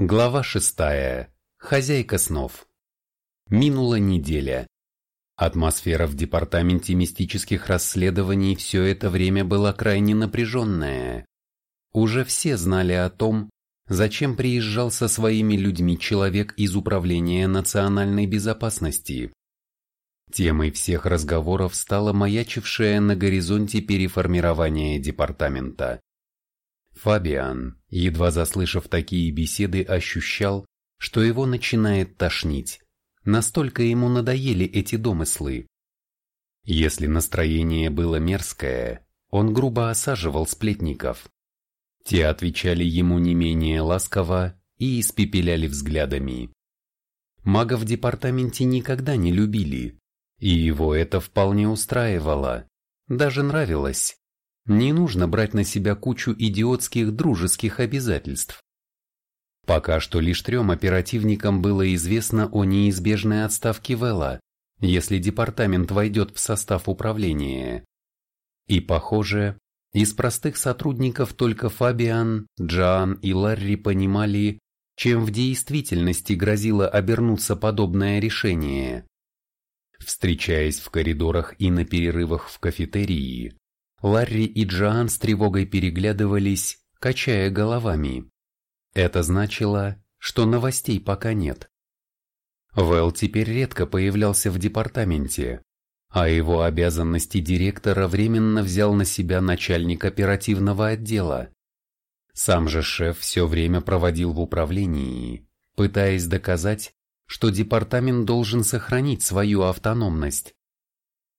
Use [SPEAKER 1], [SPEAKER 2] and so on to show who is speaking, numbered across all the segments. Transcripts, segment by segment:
[SPEAKER 1] Глава шестая. Хозяйка снов. Минула неделя. Атмосфера в департаменте мистических расследований все это время была крайне напряженная. Уже все знали о том, зачем приезжал со своими людьми человек из Управления национальной безопасности. Темой всех разговоров стало маячившее на горизонте переформирование департамента. Фабиан, едва заслышав такие беседы, ощущал, что его начинает тошнить. Настолько ему надоели эти домыслы. Если настроение было мерзкое, он грубо осаживал сплетников. Те отвечали ему не менее ласково и испепеляли взглядами. Мага в департаменте никогда не любили, и его это вполне устраивало, даже нравилось. Не нужно брать на себя кучу идиотских дружеских обязательств. Пока что лишь трем оперативникам было известно о неизбежной отставке Вэлла, если департамент войдет в состав управления. И похоже, из простых сотрудников только Фабиан, Джоан и Ларри понимали, чем в действительности грозило обернуться подобное решение. Встречаясь в коридорах и на перерывах в кафетерии, Ларри и Джоан с тревогой переглядывались, качая головами. Это значило, что новостей пока нет. Вэл теперь редко появлялся в департаменте, а его обязанности директора временно взял на себя начальник оперативного отдела. Сам же шеф все время проводил в управлении, пытаясь доказать, что департамент должен сохранить свою автономность.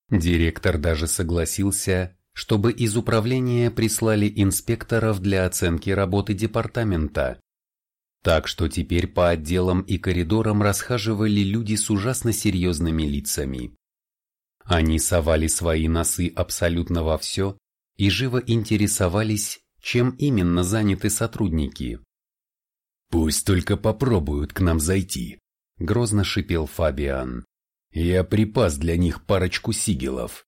[SPEAKER 1] Директор даже согласился, чтобы из управления прислали инспекторов для оценки работы департамента. Так что теперь по отделам и коридорам расхаживали люди с ужасно серьезными лицами. Они совали свои носы абсолютно во все и живо интересовались, чем именно заняты сотрудники.
[SPEAKER 2] «Пусть только попробуют к нам зайти», — грозно шипел Фабиан. «Я припас для них парочку сигелов.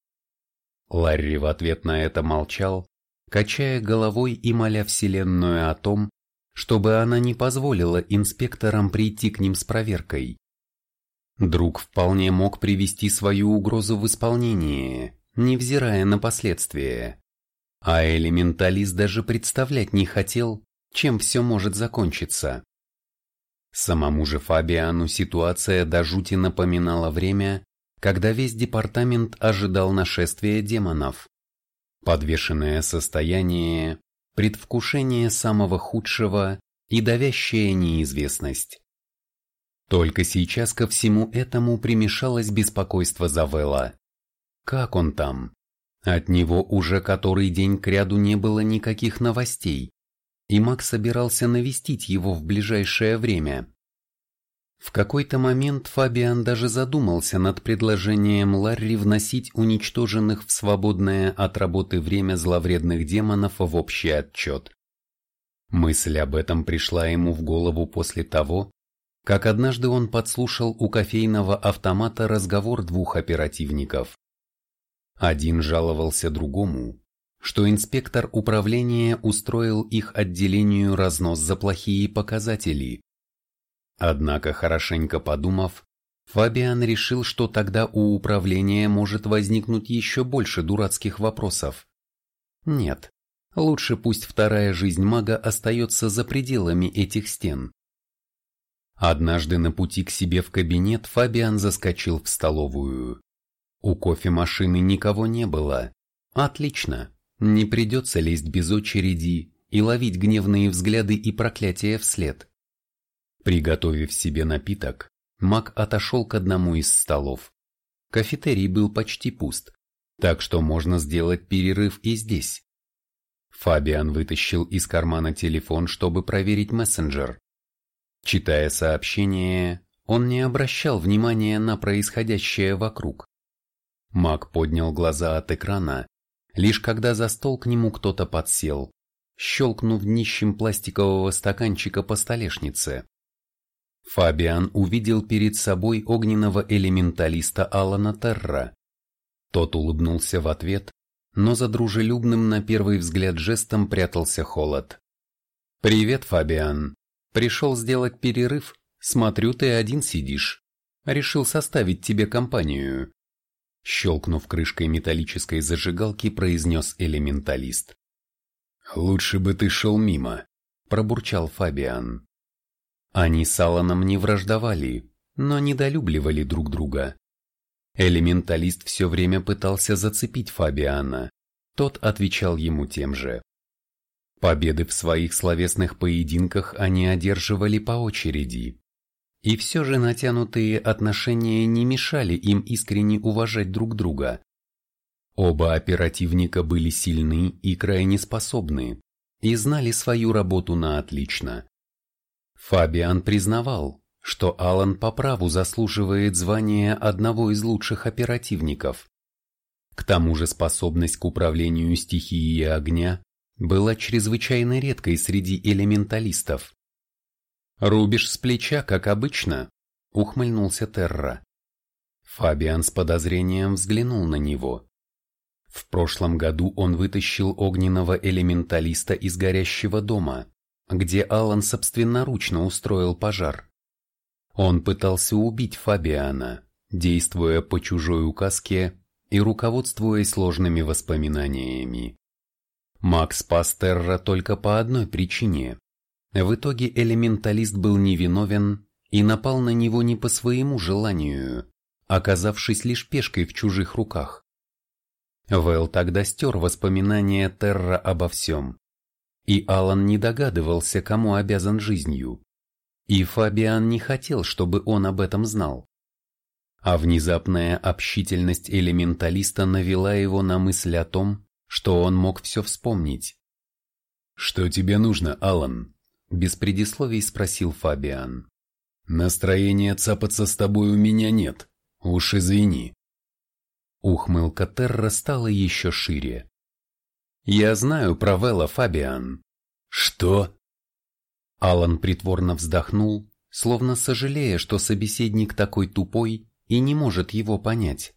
[SPEAKER 1] Ларри в ответ на это молчал, качая головой и моля Вселенную о том, чтобы она не позволила инспекторам прийти к ним с проверкой. Друг вполне мог привести свою угрозу в исполнение, невзирая на последствия. А элементалист даже представлять не хотел, чем все может закончиться. Самому же Фабиану ситуация до жути напоминала время, когда весь департамент ожидал нашествия демонов. Подвешенное состояние, предвкушение самого худшего и давящая неизвестность. Только сейчас ко всему этому примешалось беспокойство Завела. Как он там? От него уже который день кряду не было никаких новостей, и Макс собирался навестить его в ближайшее время. В какой-то момент Фабиан даже задумался над предложением Ларри вносить уничтоженных в свободное от работы время зловредных демонов в общий отчет. Мысль об этом пришла ему в голову после того, как однажды он подслушал у кофейного автомата разговор двух оперативников. Один жаловался другому, что инспектор управления устроил их отделению разнос за плохие показатели, Однако, хорошенько подумав, Фабиан решил, что тогда у управления может возникнуть еще больше дурацких вопросов. Нет, лучше пусть вторая жизнь мага остается за пределами этих стен. Однажды на пути к себе в кабинет Фабиан заскочил в столовую. У кофемашины никого не было. Отлично, не придется лезть без очереди и ловить гневные взгляды и проклятия вслед. Приготовив себе напиток, Мак отошел к одному из столов. Кафетерий был почти пуст, так что можно сделать перерыв и здесь. Фабиан вытащил из кармана телефон, чтобы проверить мессенджер. Читая сообщение, он не обращал внимания на происходящее вокруг. Мак поднял глаза от экрана, лишь когда за стол к нему кто-то подсел, щелкнув днищем пластикового стаканчика по столешнице. Фабиан увидел перед собой огненного элементалиста Алана Терра. Тот улыбнулся в ответ, но за дружелюбным на первый взгляд жестом прятался холод. «Привет, Фабиан. Пришел сделать перерыв, смотрю, ты один сидишь. Решил составить тебе компанию. Щелкнув крышкой металлической зажигалки, произнес элементалист.
[SPEAKER 2] «Лучше бы ты шел мимо», – пробурчал Фабиан.
[SPEAKER 1] Они с Алланом не враждовали, но недолюбливали друг друга. Элементалист все время пытался зацепить Фабиана, тот отвечал ему тем же. Победы в своих словесных поединках они одерживали по очереди. И все же натянутые отношения не мешали им искренне уважать друг друга. Оба оперативника были сильны и крайне способны, и знали свою работу на отлично. Фабиан признавал, что Алан по праву заслуживает звания одного из лучших оперативников. К тому же способность к управлению стихией огня была чрезвычайно редкой среди элементалистов. «Рубишь с плеча, как обычно», — ухмыльнулся Терра. Фабиан с подозрением взглянул на него. В прошлом году он вытащил огненного элементалиста из горящего дома, где Алан собственноручно устроил пожар. Он пытался убить Фабиана, действуя по чужой указке и руководствуясь сложными воспоминаниями. Макс спас Терра только по одной причине. В итоге элементалист был невиновен и напал на него не по своему желанию, оказавшись лишь пешкой в чужих руках. Вэл тогда стер воспоминания Терра обо всем. И Алан не догадывался, кому обязан жизнью. И Фабиан не хотел, чтобы он об этом знал. А внезапная общительность элементалиста навела его на мысль о том, что он мог все вспомнить.
[SPEAKER 2] «Что тебе нужно, Алан?»
[SPEAKER 1] Без предисловий спросил Фабиан.
[SPEAKER 2] Настроения цапаться с тобой у меня нет. Уж извини.
[SPEAKER 1] Ухмылка Терра стала еще шире. Я знаю про Вела, Фабиан.
[SPEAKER 2] Что?
[SPEAKER 1] Алан притворно вздохнул, словно сожалея, что собеседник такой тупой и не может его понять.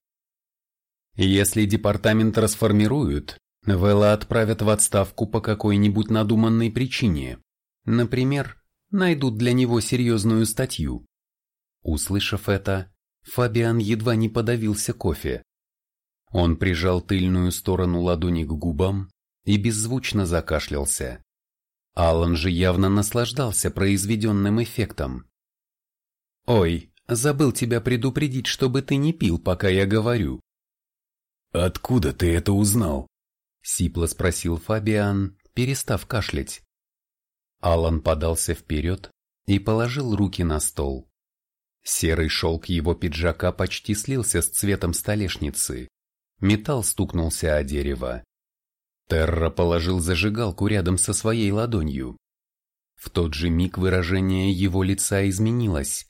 [SPEAKER 1] Если департамент расформируют, Вела отправят в отставку по какой-нибудь надуманной причине. Например, найдут для него серьезную статью. Услышав это, Фабиан едва не подавился кофе. Он прижал тыльную сторону ладони к губам и беззвучно закашлялся. Алан же явно наслаждался произведенным эффектом. «Ой, забыл тебя предупредить, чтобы ты не пил, пока я говорю».
[SPEAKER 2] «Откуда ты это узнал?»
[SPEAKER 1] — сипло спросил Фабиан, перестав кашлять. Алан подался вперед и положил руки на стол. Серый шелк его пиджака почти слился с цветом столешницы. Металл стукнулся о дерево. Терра положил зажигалку рядом со своей ладонью. В тот же миг выражение его лица изменилось.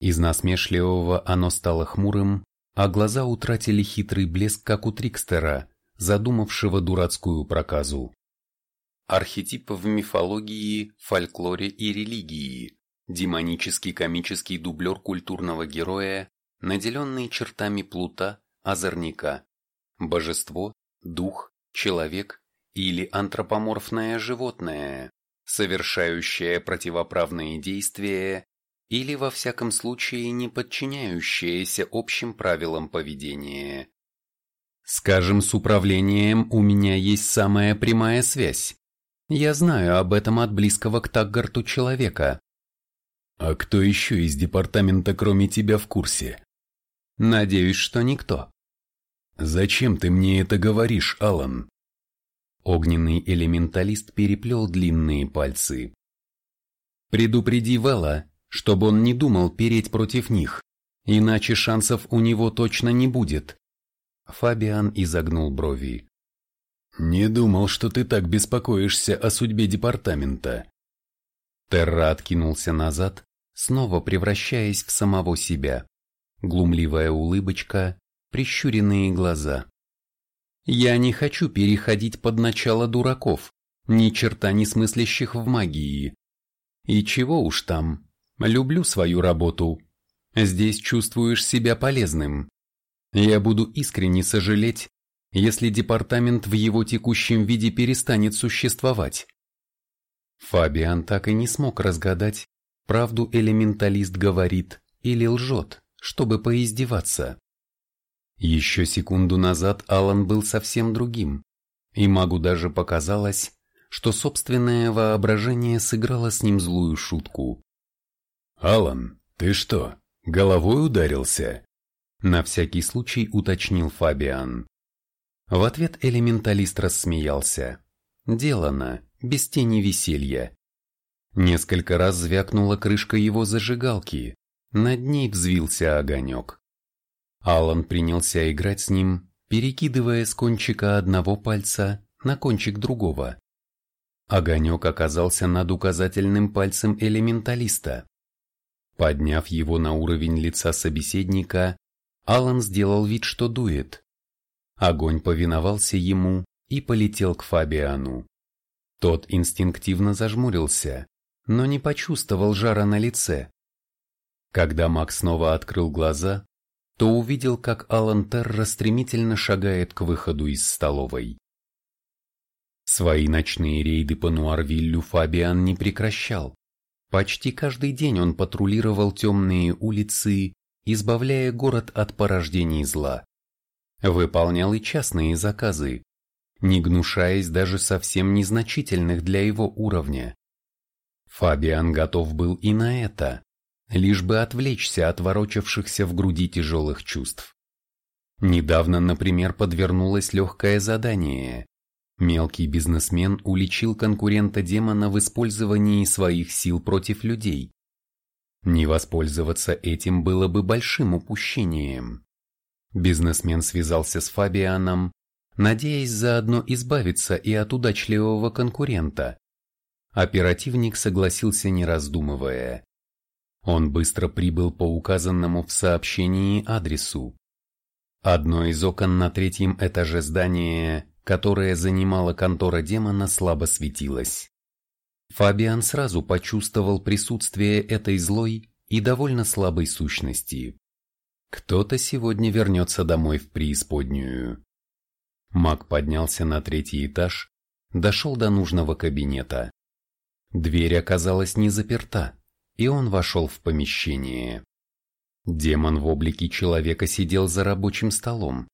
[SPEAKER 1] Из насмешливого оно стало хмурым, а глаза утратили хитрый блеск, как у Трикстера, задумавшего дурацкую проказу. Архетип в мифологии, фольклоре и религии. Демонический комический дублер культурного героя, наделенный чертами плута, озорника. Божество, дух, человек или антропоморфное животное, совершающее противоправные действия или во всяком случае не подчиняющееся общим правилам поведения. Скажем, с управлением у меня есть самая прямая связь. Я знаю об этом от близкого к Таггарту человека.
[SPEAKER 2] А кто еще из департамента, кроме тебя, в курсе?
[SPEAKER 1] Надеюсь, что никто.
[SPEAKER 2] Зачем ты мне это говоришь, Алан?
[SPEAKER 1] Огненный элементалист переплел длинные пальцы. Предупреди Вэлла, чтобы он не думал переть против них, иначе шансов у него точно не будет. Фабиан изогнул брови.
[SPEAKER 2] «Не думал, что ты так беспокоишься о судьбе департамента».
[SPEAKER 1] Терра откинулся назад, снова превращаясь в самого себя. Глумливая улыбочка, прищуренные глаза. «Я не хочу переходить под начало дураков, ни черта не смыслящих в магии. И чего уж там, люблю свою работу. Здесь чувствуешь себя полезным. Я буду искренне сожалеть, если департамент в его текущем виде перестанет существовать. Фабиан так и не смог разгадать, правду элементалист говорит или лжет, чтобы поиздеваться. Еще секунду назад Алан был совсем другим, и магу даже показалось, что собственное воображение сыграло с ним злую шутку.
[SPEAKER 2] «Алан, ты что, головой ударился?»
[SPEAKER 1] На всякий случай уточнил Фабиан. В ответ элементалист рассмеялся. Делано, без тени веселья. Несколько раз звякнула крышка его зажигалки, над ней взвился огонек. Алан принялся играть с ним, перекидывая с кончика одного пальца на кончик другого. Огонек оказался над указательным пальцем элементалиста. Подняв его на уровень лица собеседника, Алан сделал вид, что дует. Огонь повиновался ему и полетел к Фабиану. Тот инстинктивно зажмурился, но не почувствовал жара на лице. Когда Макс снова открыл глаза, то увидел, как Алан Терра стремительно шагает к выходу из столовой. Свои ночные рейды по Нуарвиллю Фабиан не прекращал. Почти каждый день он патрулировал темные улицы, избавляя город от порождений зла. Выполнял и частные заказы, не гнушаясь даже совсем незначительных для его уровня. Фабиан готов был и на это, лишь бы отвлечься от ворочавшихся в груди тяжелых чувств. Недавно, например, подвернулось легкое задание. Мелкий бизнесмен уличил конкурента демона в использовании своих сил против людей. Не воспользоваться этим было бы большим упущением. Бизнесмен связался с Фабианом, надеясь заодно избавиться и от удачливого конкурента. Оперативник согласился не раздумывая. Он быстро прибыл по указанному в сообщении адресу. Одно из окон на третьем этаже здания, которое занимала контора демона, слабо светилось. Фабиан сразу почувствовал присутствие этой злой и довольно слабой сущности. Кто-то сегодня вернется домой в преисподнюю. Маг поднялся на третий этаж, дошел до нужного кабинета. Дверь оказалась не заперта, и он вошел в помещение. Демон в облике человека сидел за рабочим столом.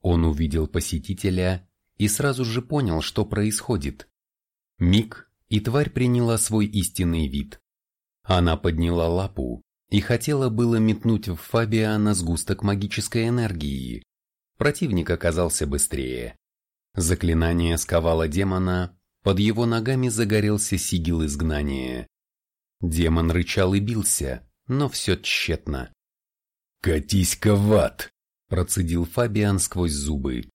[SPEAKER 1] Он увидел посетителя и сразу же понял, что происходит. Миг, и тварь приняла свой истинный вид. Она подняла лапу и хотела было метнуть в Фабиана сгусток магической энергии, Противник оказался быстрее. Заклинание сковало демона, под его ногами загорелся сигил изгнания. Демон рычал и бился, но все тщетно.
[SPEAKER 2] «Катись-ка в ад!»
[SPEAKER 1] – процедил Фабиан сквозь зубы.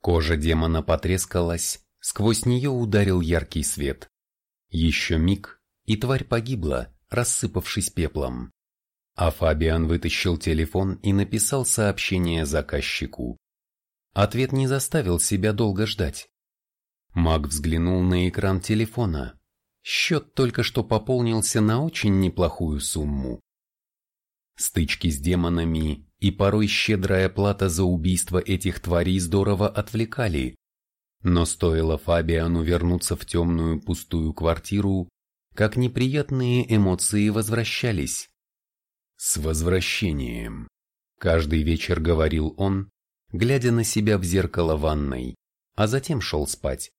[SPEAKER 1] Кожа демона потрескалась, сквозь нее ударил яркий свет. Еще миг, и тварь погибла, рассыпавшись пеплом. А Фабиан вытащил телефон и написал сообщение заказчику. Ответ не заставил себя долго ждать. Маг взглянул на экран телефона. Счет только что пополнился на очень неплохую сумму. Стычки с демонами и порой щедрая плата за убийство этих тварей здорово отвлекали. Но стоило Фабиану вернуться в темную пустую квартиру, как неприятные эмоции возвращались.
[SPEAKER 2] «С возвращением!»
[SPEAKER 1] Каждый вечер говорил он, глядя на себя в зеркало ванной, а затем шел спать.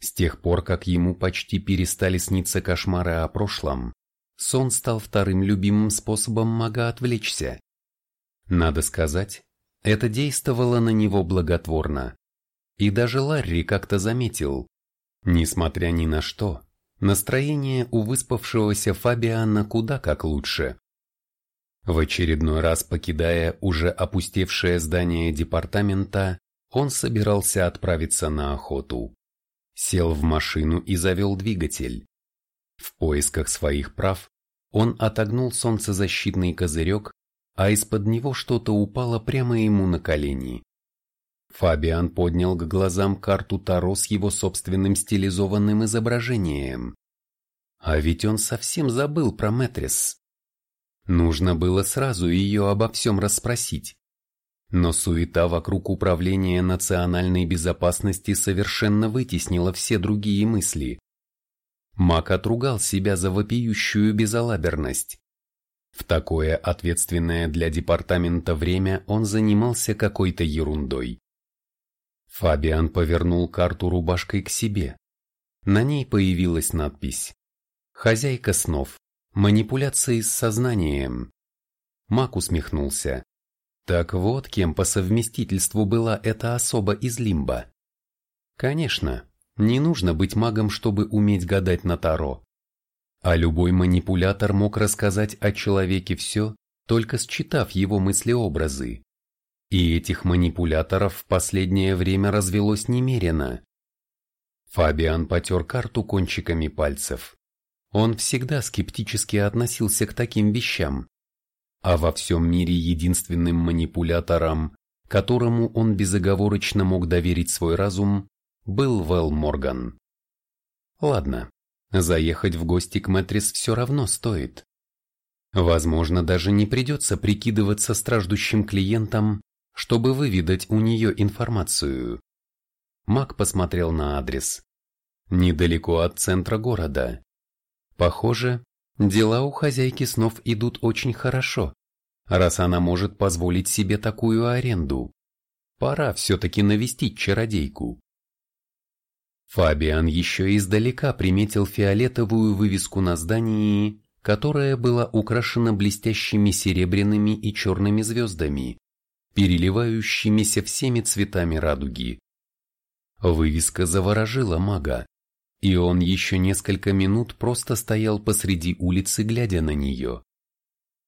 [SPEAKER 1] С тех пор, как ему почти перестали сниться кошмары о прошлом, сон стал вторым любимым способом мага отвлечься. Надо сказать, это действовало на него благотворно. И даже Ларри как-то заметил, несмотря ни на что, настроение у выспавшегося Фабиана куда как лучше. В очередной раз покидая уже опустевшее здание департамента, он собирался отправиться на охоту. Сел в машину и завел двигатель. В поисках своих прав он отогнул солнцезащитный козырек, а из-под него что-то упало прямо ему на колени. Фабиан поднял к глазам карту Таро с его собственным стилизованным изображением. А ведь он совсем забыл про Метрис. Нужно было сразу ее обо всем расспросить. Но суета вокруг управления национальной безопасности совершенно вытеснила все другие мысли. Мак отругал себя за вопиющую безалаберность. В такое ответственное для департамента время он занимался какой-то ерундой. Фабиан повернул карту рубашкой к себе. На ней появилась надпись «Хозяйка снов. Манипуляции с сознанием». Мак усмехнулся. Так вот, кем по совместительству была эта особа из Лимба. Конечно, не нужно быть магом, чтобы уметь гадать на Таро. А любой манипулятор мог рассказать о человеке все, только считав его мыслеобразы. И этих манипуляторов в последнее время развелось немерено. Фабиан потер карту кончиками пальцев. Он всегда скептически относился к таким вещам. А во всем мире единственным манипулятором, которому он безоговорочно мог доверить свой разум, был Вэл Морган. Ладно, Заехать в гости к Мэтрис все равно стоит. Возможно, даже не придется прикидываться страждущим клиентом, чтобы выведать у нее информацию. Мак посмотрел на адрес. Недалеко от центра города. Похоже, дела у хозяйки снов идут очень хорошо, раз она может позволить себе такую аренду. Пора все-таки навестить чародейку. Фабиан еще издалека приметил фиолетовую вывеску на здании, которая была украшена блестящими серебряными и черными звездами, переливающимися всеми цветами радуги. Вывеска заворожила мага, и он еще несколько минут просто стоял посреди улицы, глядя на нее.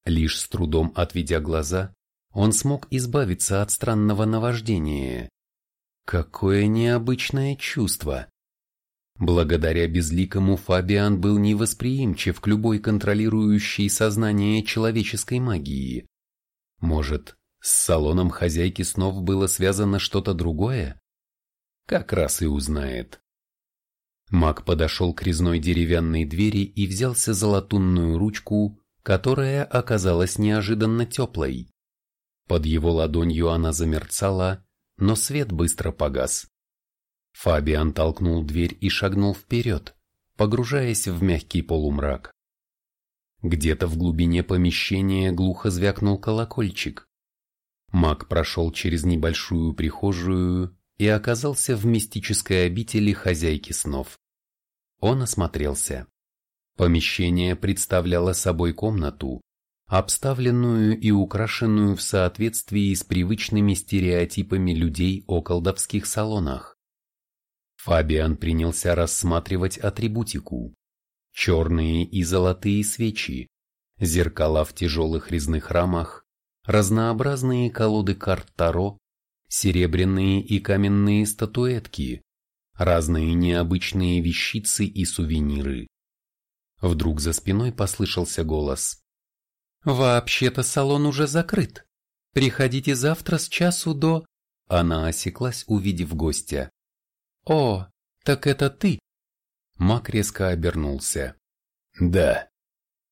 [SPEAKER 1] Лишь с трудом отведя глаза, он смог избавиться от странного наваждения. Какое необычное чувство! Благодаря безликому Фабиан был невосприимчив к любой контролирующей сознание человеческой магии. Может, с салоном хозяйки снов было связано что-то другое? Как раз и узнает. Маг подошел к резной деревянной двери и взялся за латунную ручку, которая оказалась неожиданно теплой. Под его ладонью она замерцала, но свет быстро погас. Фабиан толкнул дверь и шагнул вперед, погружаясь в мягкий полумрак. Где-то в глубине помещения глухо звякнул колокольчик. Маг прошел через небольшую прихожую и оказался в мистической обители хозяйки снов. Он осмотрелся. Помещение представляло собой комнату, обставленную и украшенную в соответствии с привычными стереотипами людей о колдовских салонах. Фабиан принялся рассматривать атрибутику. Черные и золотые свечи, зеркала в тяжелых резных рамах, разнообразные колоды карт Таро, серебряные и каменные статуэтки, разные необычные вещицы и сувениры. Вдруг за спиной послышался голос. «Вообще-то салон уже закрыт. Приходите завтра с часу до...» Она осеклась, увидев гостя. «О, так это ты!» Мак резко обернулся.
[SPEAKER 2] «Да».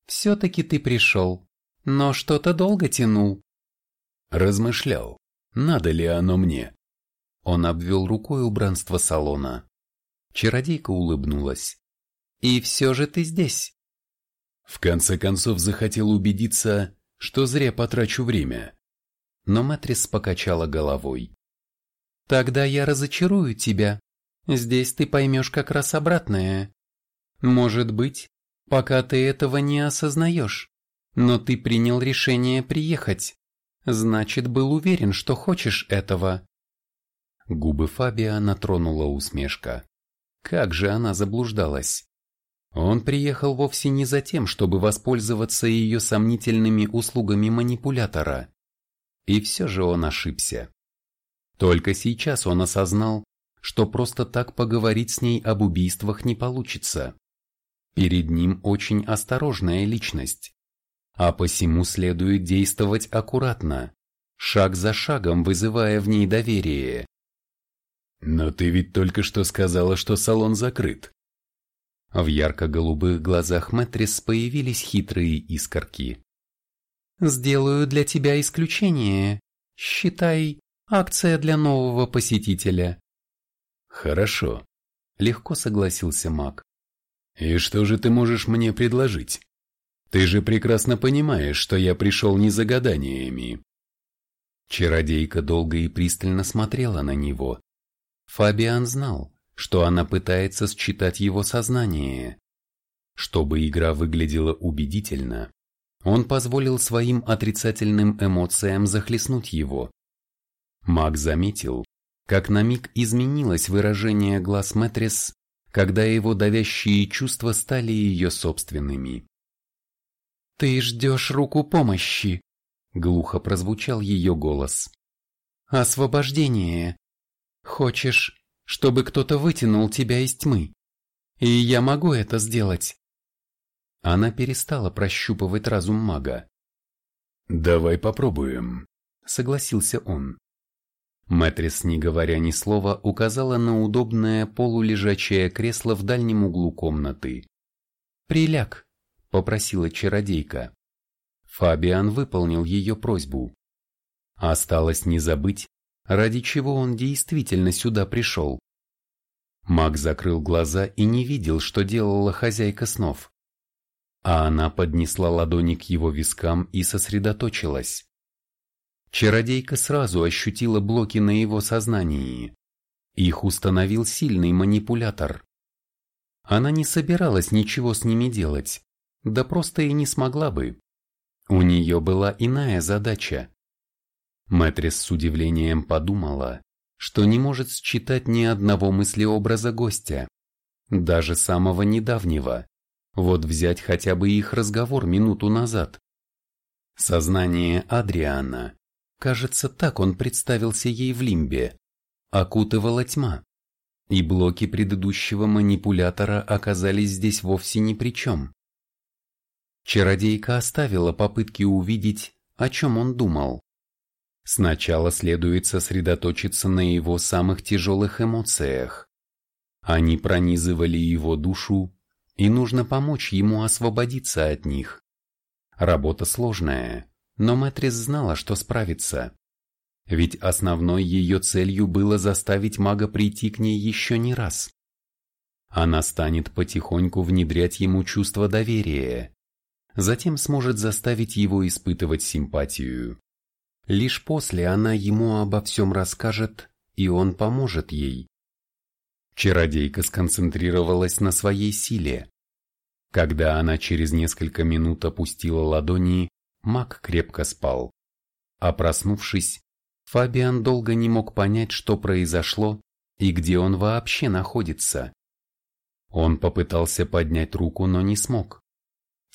[SPEAKER 1] «Все-таки ты пришел, но что-то долго тянул».
[SPEAKER 2] Размышлял, надо ли оно мне.
[SPEAKER 1] Он обвел рукой убранство салона. Чародейка улыбнулась. «И все же ты здесь».
[SPEAKER 2] В конце концов захотел убедиться, что зря потрачу время.
[SPEAKER 1] Но Матрис покачала головой. «Тогда я разочарую тебя. Здесь ты поймешь как раз обратное. Может быть, пока ты этого не осознаешь, но ты принял решение приехать, значит, был уверен, что хочешь этого. Губы Фабиана тронула усмешка. Как же она заблуждалась. Он приехал вовсе не за тем, чтобы воспользоваться ее сомнительными услугами манипулятора. И все же он ошибся. Только сейчас он осознал, что просто так поговорить с ней об убийствах не получится. Перед ним очень осторожная личность, а посему следует действовать аккуратно, шаг за шагом вызывая в ней доверие.
[SPEAKER 2] «Но ты ведь только что сказала, что салон закрыт».
[SPEAKER 1] В ярко-голубых глазах Мэтрис появились хитрые искорки. «Сделаю для тебя исключение. Считай, акция для нового посетителя.
[SPEAKER 2] Хорошо,
[SPEAKER 1] легко согласился маг.
[SPEAKER 2] «И что же ты можешь мне предложить? Ты же прекрасно понимаешь, что я пришел не за гаданиями».
[SPEAKER 1] Чародейка долго и пристально смотрела на него. Фабиан знал, что она пытается считать его сознание. Чтобы игра выглядела убедительно, он позволил своим отрицательным эмоциям захлестнуть его. Маг заметил, как на миг изменилось выражение глаз Мэтрис, когда его давящие чувства стали ее собственными. «Ты ждешь руку помощи», — глухо прозвучал ее голос. «Освобождение. Хочешь, чтобы кто-то вытянул тебя из тьмы? И я могу это сделать». Она перестала прощупывать разум мага.
[SPEAKER 2] «Давай попробуем», — согласился он.
[SPEAKER 1] Мэтрис, не говоря ни слова, указала на удобное полулежачее кресло в дальнем углу комнаты. «Приляг», — попросила чародейка. Фабиан выполнил ее просьбу. Осталось не забыть, ради чего он действительно сюда пришел. Маг закрыл глаза и не видел, что делала хозяйка снов. А она поднесла ладони к его вискам и сосредоточилась. Чародейка сразу ощутила блоки на его сознании. Их установил сильный манипулятор. Она не собиралась ничего с ними делать, да просто и не смогла бы. У нее была иная задача. Мэтрис с удивлением подумала, что не может считать ни одного мыслеобраза гостя, даже самого недавнего. Вот взять хотя бы их разговор минуту назад. Сознание Адриана Кажется, так он представился ей в лимбе. Окутывала тьма. И блоки предыдущего манипулятора оказались здесь вовсе ни при чем. Чародейка оставила попытки увидеть, о чем он думал. Сначала следует сосредоточиться на его самых тяжелых эмоциях. Они пронизывали его душу, и нужно помочь ему освободиться от них. Работа сложная, но Мэтрис знала, что справится. Ведь основной ее целью было заставить мага прийти к ней еще не раз. Она станет потихоньку внедрять ему чувство доверия, затем сможет заставить его испытывать симпатию. Лишь после она ему обо всем расскажет, и он поможет ей. Чародейка сконцентрировалась на своей силе. Когда она через несколько минут опустила ладони, Мак крепко спал. А проснувшись, Фабиан долго не мог понять, что произошло и где он вообще находится. Он попытался поднять руку, но не смог.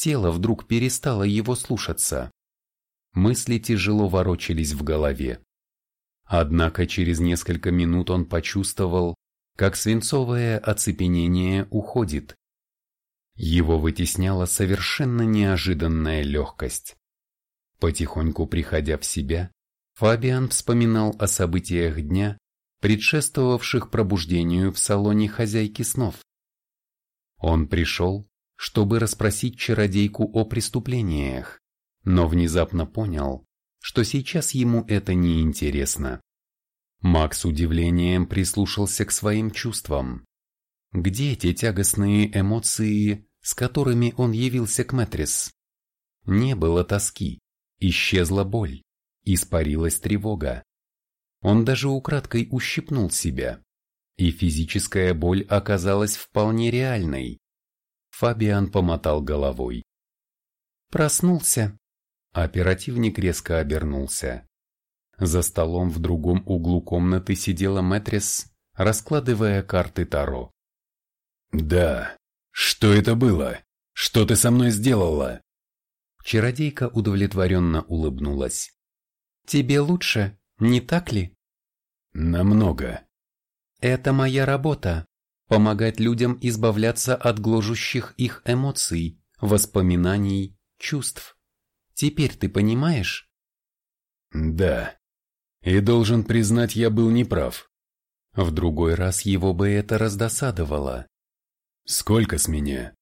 [SPEAKER 1] Тело вдруг перестало его слушаться. Мысли тяжело ворочались в голове. Однако через несколько минут он почувствовал, как свинцовое оцепенение уходит. Его вытесняла совершенно неожиданная легкость. Потихоньку приходя в себя, Фабиан вспоминал о событиях дня, предшествовавших пробуждению в салоне хозяйки снов. Он пришел, чтобы расспросить чародейку о преступлениях, но внезапно понял, что сейчас ему это не интересно. Макс удивлением прислушался к своим чувствам. Где те тягостные эмоции, с которыми он явился к Мэтрис? Не было тоски, Исчезла боль, испарилась тревога. Он даже украдкой ущипнул себя, и физическая боль оказалась вполне реальной. Фабиан помотал головой. Проснулся. Оперативник резко обернулся. За столом в другом углу комнаты сидела Мэтрис, раскладывая карты Таро.
[SPEAKER 2] «Да, что это было? Что ты со мной сделала?»
[SPEAKER 1] Чародейка удовлетворенно улыбнулась. «Тебе лучше, не так ли?»
[SPEAKER 2] «Намного».
[SPEAKER 1] «Это моя работа – помогать людям избавляться от гложущих их эмоций, воспоминаний, чувств. Теперь ты понимаешь?»
[SPEAKER 2] «Да. И должен признать, я был неправ.
[SPEAKER 1] В другой раз его бы это раздосадовало.
[SPEAKER 2] «Сколько с меня?»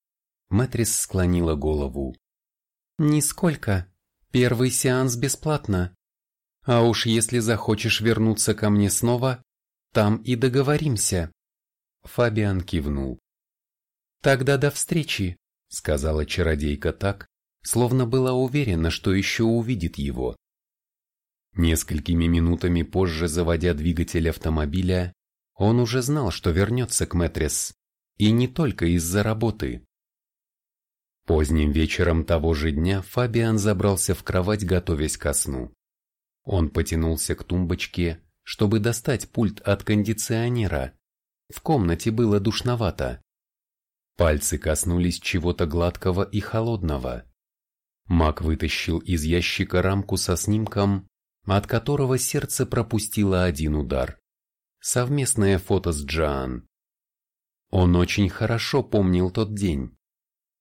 [SPEAKER 1] Мэтрис склонила голову. Нисколько. Первый сеанс бесплатно. А уж если захочешь вернуться ко мне снова, там и договоримся. Фабиан кивнул. Тогда до встречи, сказала чародейка так, словно была уверена, что еще увидит его. Несколькими минутами позже, заводя двигатель автомобиля, он уже знал, что вернется к Мэтрес, и не только из-за работы. Поздним вечером того же дня Фабиан забрался в кровать, готовясь ко сну. Он потянулся к тумбочке, чтобы достать пульт от кондиционера. В комнате было душновато. Пальцы коснулись чего-то гладкого и холодного. Мак вытащил из ящика рамку со снимком, от которого сердце пропустило один удар. Совместное фото с Джоан. Он очень хорошо помнил тот день.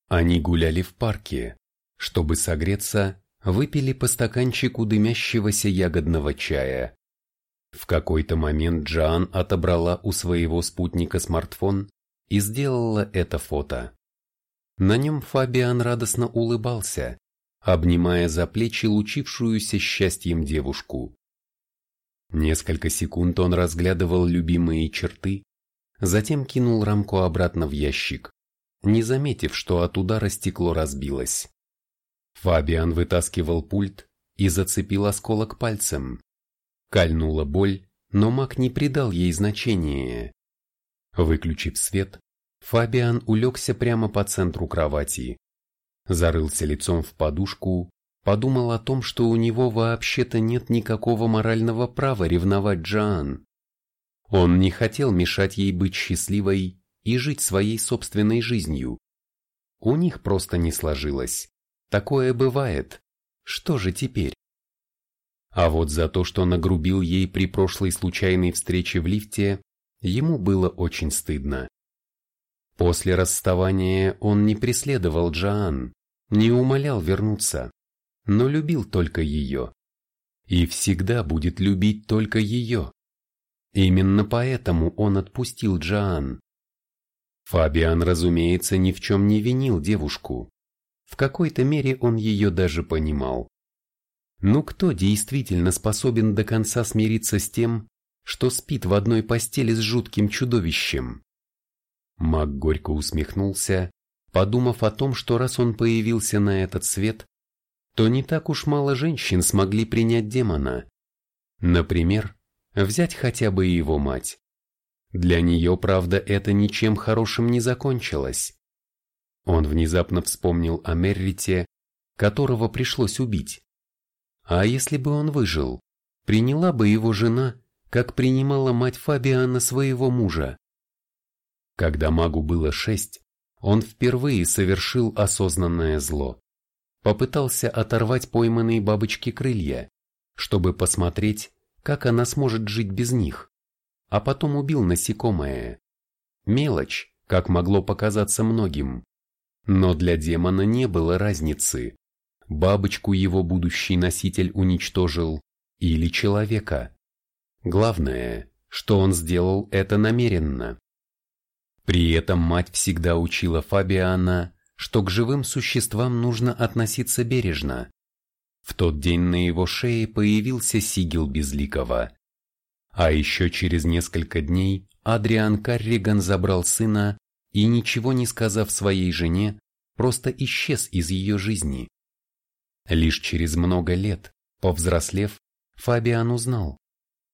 [SPEAKER 1] Они гуляли в парке. Чтобы согреться, выпили по стаканчику дымящегося ягодного чая. В какой-то момент Джоан отобрала у своего спутника смартфон и сделала это фото. На нем Фабиан радостно улыбался, обнимая за плечи лучившуюся счастьем девушку. Несколько секунд он разглядывал любимые черты, затем кинул рамку обратно в ящик не заметив, что от удара стекло разбилось. Фабиан вытаскивал пульт и зацепил осколок пальцем. Кольнула боль, но маг не придал ей значения. Выключив свет, Фабиан улегся прямо по центру кровати. Зарылся лицом в подушку, подумал о том, что у него вообще-то нет никакого морального права ревновать Джоан. Он не хотел мешать ей быть счастливой и жить своей собственной жизнью. У них просто не сложилось. Такое бывает. Что же теперь? А вот за то, что нагрубил ей при прошлой случайной встрече в лифте, ему было очень стыдно. После расставания он не преследовал Джоан, не умолял вернуться, но любил только ее. И всегда будет любить только ее. Именно поэтому он отпустил Джоан. Фабиан, разумеется, ни в чем не винил девушку. В какой-то мере он ее даже понимал. Но кто действительно способен до конца смириться с тем, что спит в одной постели с жутким чудовищем? Маг горько усмехнулся, подумав о том, что раз он появился на этот свет, то не так уж мало женщин смогли принять демона. Например, взять хотя бы его мать. Для нее, правда, это ничем хорошим не закончилось. Он внезапно вспомнил о Меррите, которого пришлось убить. А если бы он выжил, приняла бы его жена, как принимала мать Фабиана своего мужа. Когда магу было шесть, он впервые совершил осознанное зло. Попытался оторвать пойманные бабочки крылья, чтобы посмотреть, как она сможет жить без них а потом убил насекомое. Мелочь, как могло показаться многим. Но для демона не было разницы. Бабочку его будущий носитель уничтожил или человека. Главное, что он сделал это намеренно. При этом мать всегда учила Фабиана, что к живым существам нужно относиться бережно. В тот день на его шее появился сигил Безликого. А еще через несколько дней Адриан Карриган забрал сына и, ничего не сказав своей жене, просто исчез из ее жизни. Лишь через много лет, повзрослев, Фабиан узнал.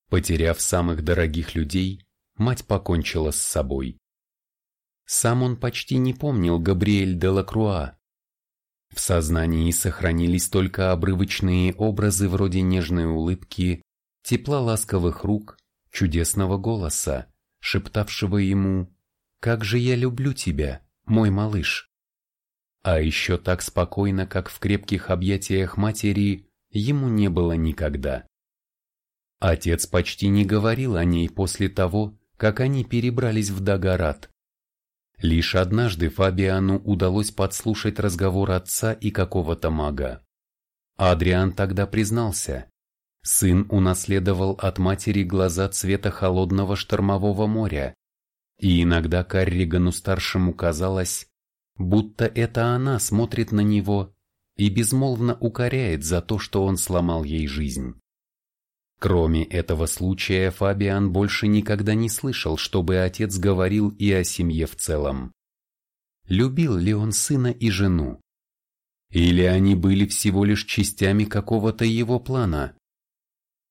[SPEAKER 1] Потеряв самых дорогих людей, мать покончила с собой. Сам он почти не помнил Габриэль де Лакруа. В сознании сохранились только обрывочные образы вроде нежной улыбки тепла ласковых рук, чудесного голоса, шептавшего ему «Как же я люблю тебя, мой малыш!» А еще так спокойно, как в крепких объятиях матери, ему не было никогда. Отец почти не говорил о ней после того, как они перебрались в Дагарат. Лишь однажды Фабиану удалось подслушать разговор отца и какого-то мага. Адриан тогда признался, Сын унаследовал от матери глаза цвета холодного штормового моря, и иногда Карригану-старшему казалось, будто это она смотрит на него и безмолвно укоряет за то, что он сломал ей жизнь. Кроме этого случая, Фабиан больше никогда не слышал, чтобы отец говорил и о семье в целом. любил ли он сына и жену. Или они были всего лишь частями какого-то его плана.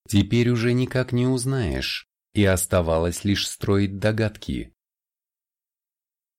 [SPEAKER 1] Теперь уже никак не узнаешь, и оставалось лишь строить догадки.